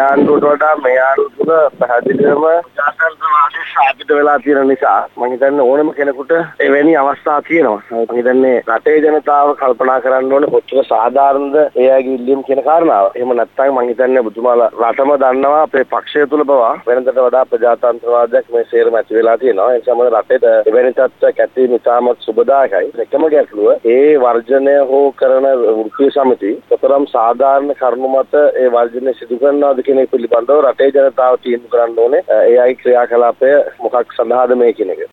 ආණ්ඩුවට වඩා මේ ආණ්ඩුව තුළ පැහැදිලිවම ජාත්‍යන්තරවාදී ශාපිත වෙලා තියෙන නිසා මම හිතන්නේ ඕනම කෙනෙකුට එවැනි අවස්ථා තියෙනවා. මම හිතන්නේ රටේ ජනතාව කල්පනා කරන්න ඕනේ කොච්චර සාධාරණද ඒ අයගේ ඉල්ලීම් කියන කාරණාව. එහෙම නැත්නම් මම හිතන්නේ බුදුමාලා රටම දන්නවා අපේ පක්ෂය තුළ බව වෙනදට වඩා ප්‍රජාතන්ත්‍රවාදයක් මේ සේරම ඇති වෙලා තියෙනවා. ඒ නිසා මම රටේට එවැනි තත්ත්වයක් ඇති ඉතාමත් සුබදායකයි. එකම ගැටලුව ඒ වර්ජනය හෝ කරන වෘත්තීය සමිති කොතරම් සාධාරණ කරුණු මත ඒ වර්ජනය සිදු කරනවද කියන එක පිළිබඳව රටේ ජනතාව තීන්දුව කරන්න ඕනේ. ඒ අයි ක්‍රියාකලාපය මොකක් සඳහාද මේ කියන එක.